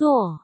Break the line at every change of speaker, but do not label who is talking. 做。